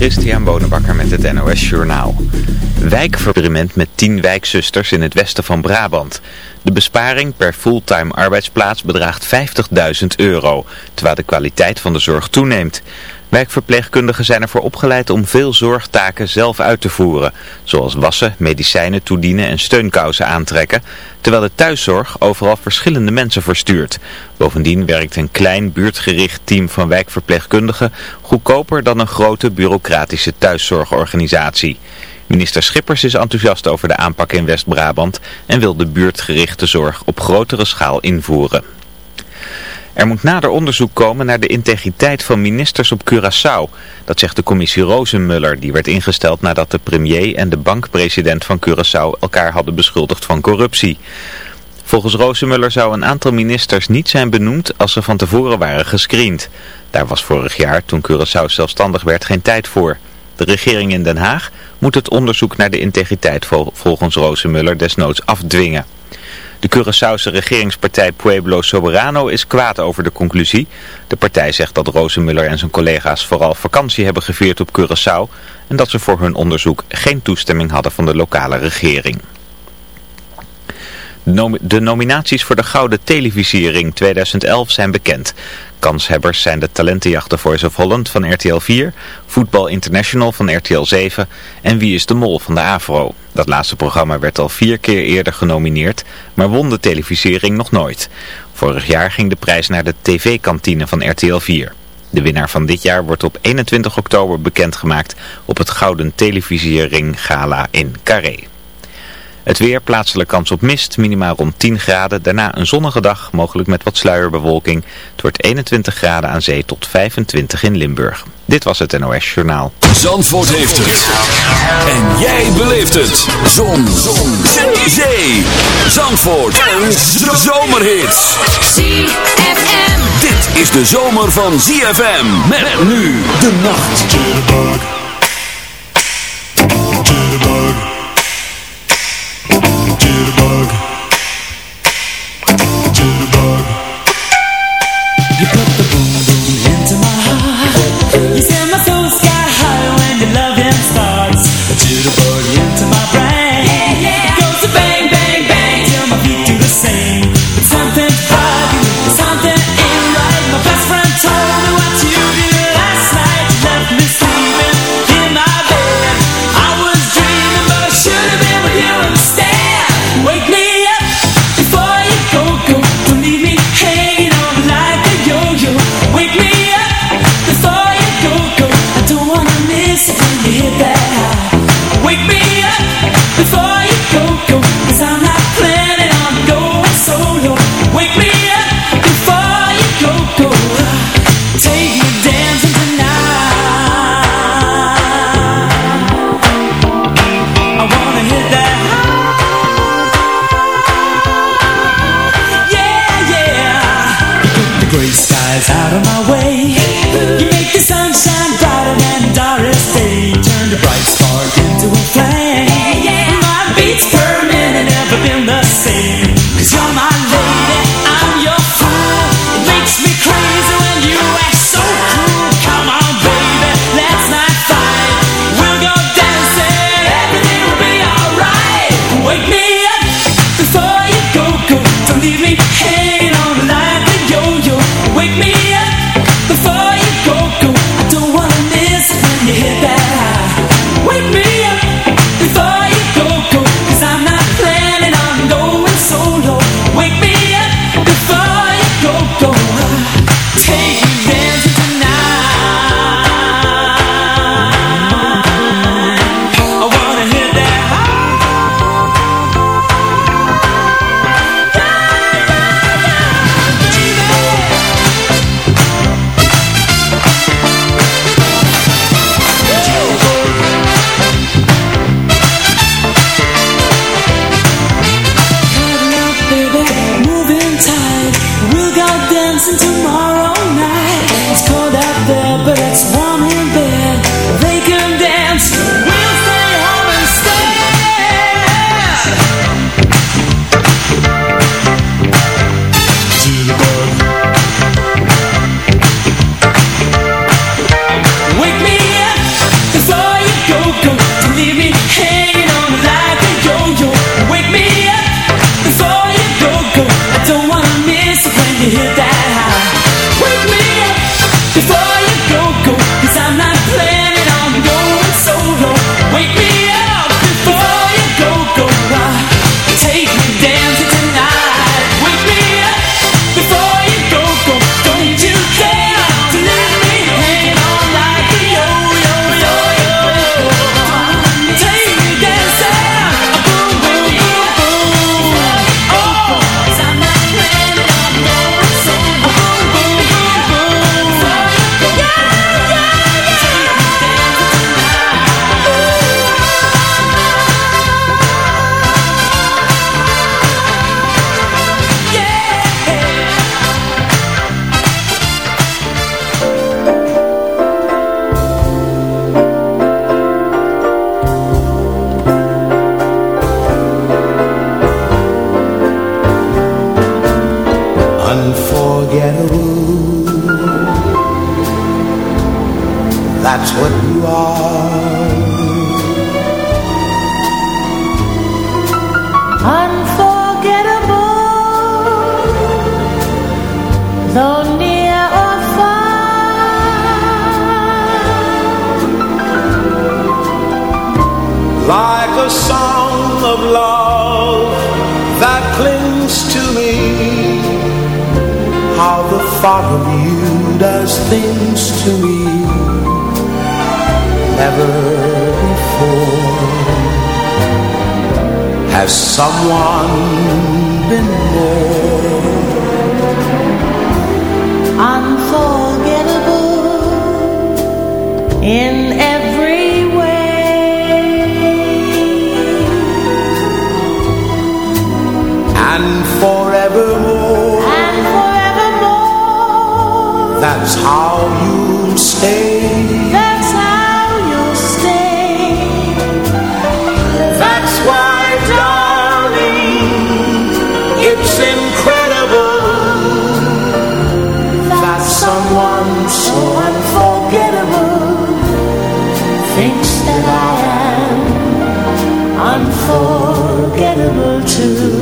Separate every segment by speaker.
Speaker 1: Christian Bonenbakker met het NOS Journaal. Wijkverbriment met 10 wijkzusters in het westen van Brabant. De besparing per fulltime arbeidsplaats bedraagt 50.000 euro, terwijl de kwaliteit van de zorg toeneemt. Wijkverpleegkundigen zijn ervoor opgeleid om veel zorgtaken zelf uit te voeren, zoals wassen, medicijnen toedienen en steunkousen aantrekken, terwijl de thuiszorg overal verschillende mensen verstuurt. Bovendien werkt een klein buurtgericht team van wijkverpleegkundigen goedkoper dan een grote bureaucratische thuiszorgorganisatie. Minister Schippers is enthousiast over de aanpak in West-Brabant en wil de buurtgerichte zorg op grotere schaal invoeren. Er moet nader onderzoek komen naar de integriteit van ministers op Curaçao. Dat zegt de commissie Rozenmuller, die werd ingesteld nadat de premier en de bankpresident van Curaçao elkaar hadden beschuldigd van corruptie. Volgens Rozenmuller zou een aantal ministers niet zijn benoemd als ze van tevoren waren gescreend. Daar was vorig jaar, toen Curaçao zelfstandig werd, geen tijd voor. De regering in Den Haag moet het onderzoek naar de integriteit volgens Rozenmuller desnoods afdwingen. De Curaçaose regeringspartij Pueblo Soberano is kwaad over de conclusie. De partij zegt dat Rozenmuller en zijn collega's vooral vakantie hebben gevierd op Curaçao en dat ze voor hun onderzoek geen toestemming hadden van de lokale regering. De nominaties voor de Gouden Televisiering 2011 zijn bekend. Kanshebbers zijn de talentenjachten Voice of Holland van RTL 4, Voetbal International van RTL 7 en Wie is de Mol van de AVRO. Dat laatste programma werd al vier keer eerder genomineerd, maar won de televisiering nog nooit. Vorig jaar ging de prijs naar de tv-kantine van RTL 4. De winnaar van dit jaar wordt op 21 oktober bekendgemaakt op het Gouden Televisiering Gala in Carré. Het weer, plaatselijk kans op mist, minimaal rond 10 graden. Daarna een zonnige dag, mogelijk met wat sluierbewolking. Het wordt 21 graden aan zee tot 25 in Limburg. Dit was het NOS Journaal.
Speaker 2: Zandvoort heeft het. En jij beleeft het. Zon. Zon. Zee. Zandvoort. Een zomerhit.
Speaker 3: ZFM.
Speaker 2: Dit is de zomer van ZFM. Met nu de nacht.
Speaker 4: You.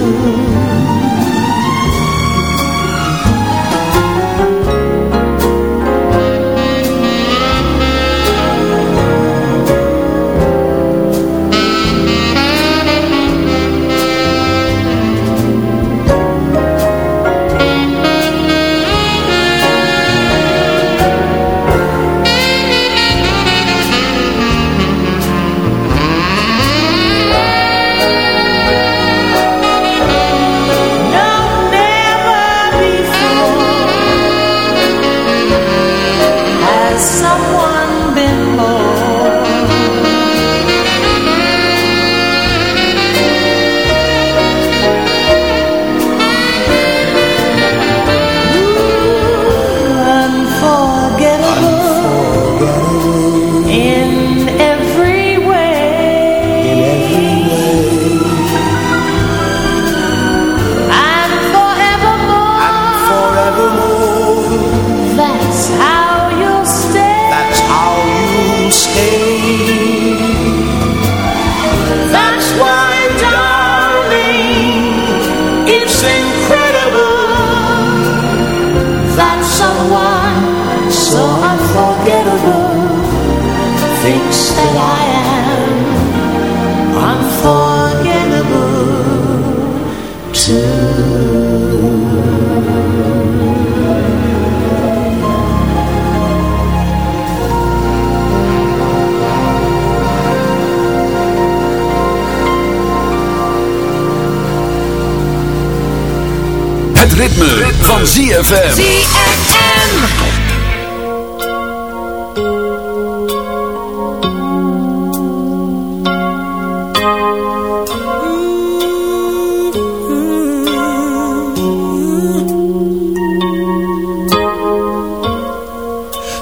Speaker 2: Het ritme, van ZFM.
Speaker 3: ZFM.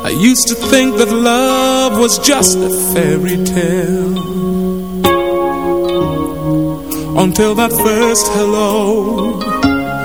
Speaker 5: I used to think that love was just a fairy tale Until that first hello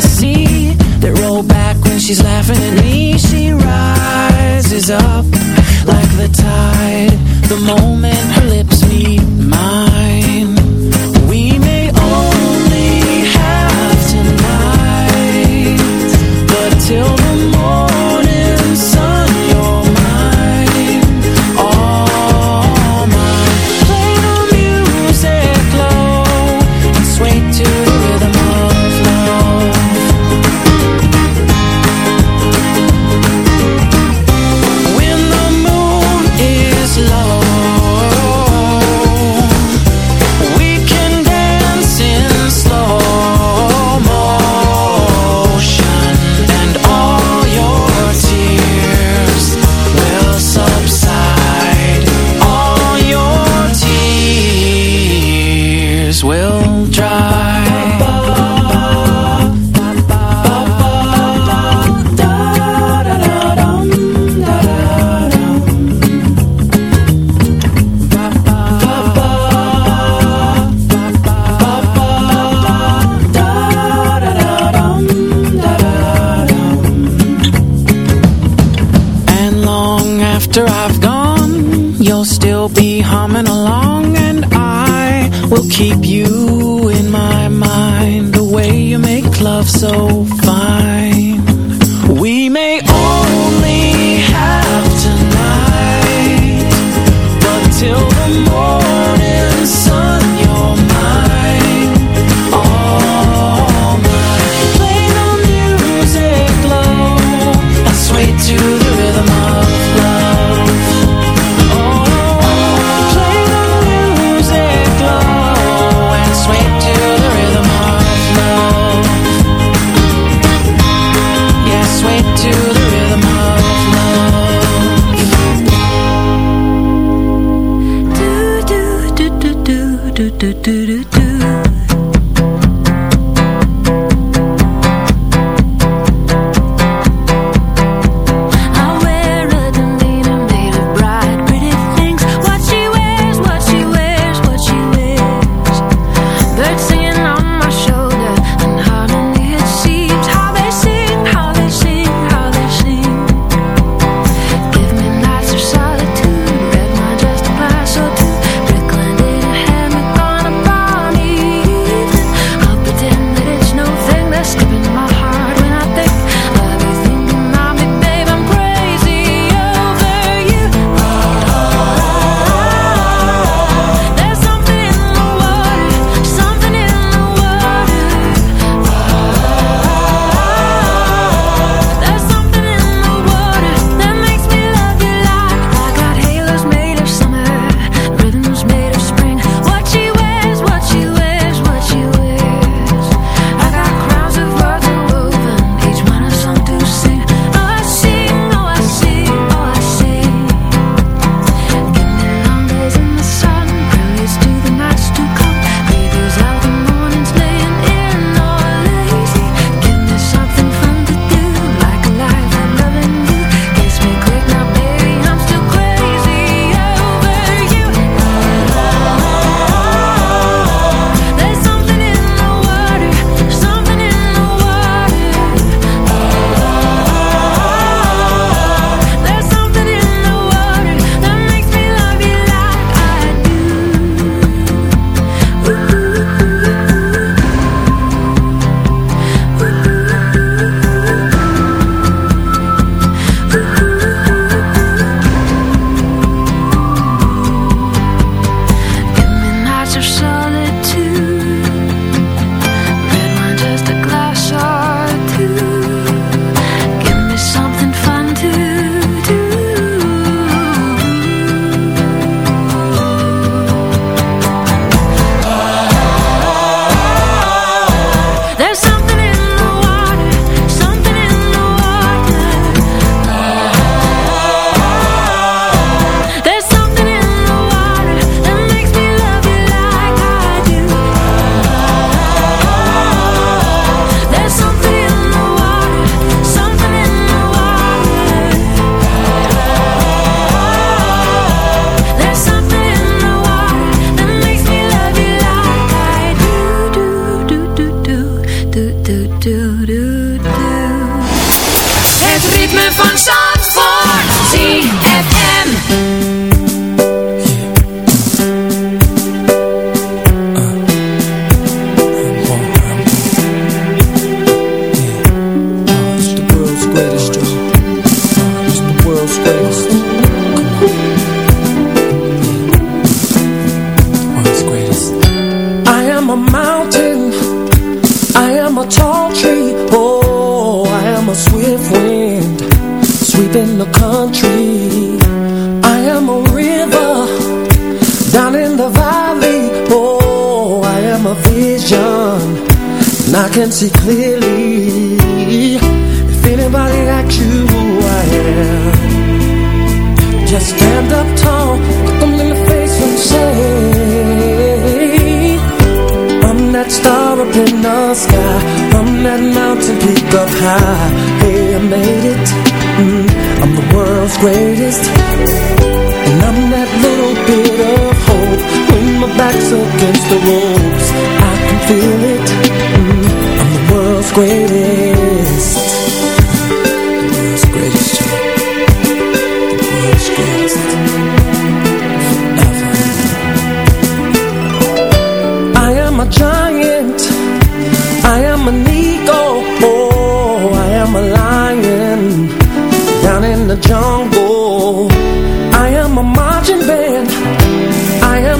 Speaker 6: the sea that roll back when she's laughing at me.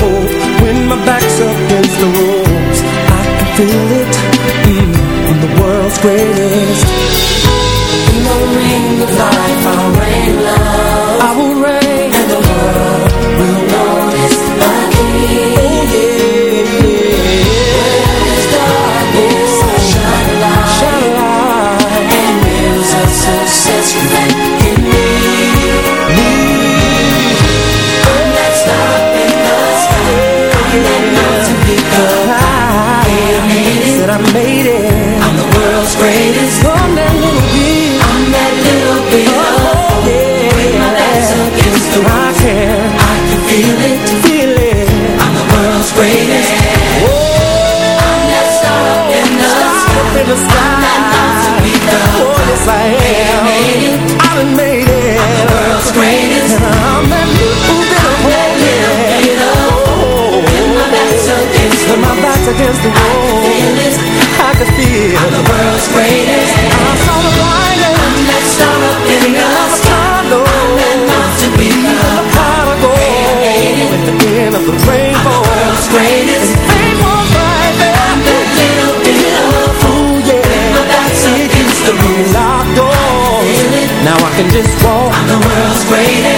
Speaker 7: hope When my back's against the ropes I can feel it mm, I'm the world's greatest. In the ring of life I'll reign love. I will made it, said I made it. I'm the world's greatest. I'm that little bit, I'm that little bit of yeah. When my back's against the I can, I can feel it, feel it. I'm the world's greatest. Oh. I'm that star up in the sky. In the sky. I'm that up Oh, yes I am. I done made it. I'm the world's greatest. And I'm that little bit of against the wall. I can feel it. I'm the world's greatest. I saw the lion. I'm that star up in the sky. I'm that mountain peak up high. At the end of the rainbow. I'm the world's greatest. Right there. I'm that little bit of hope. yeah. When my back's against the locked doors. Now I can just walk. I'm the world's greatest.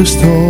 Speaker 8: gestolen.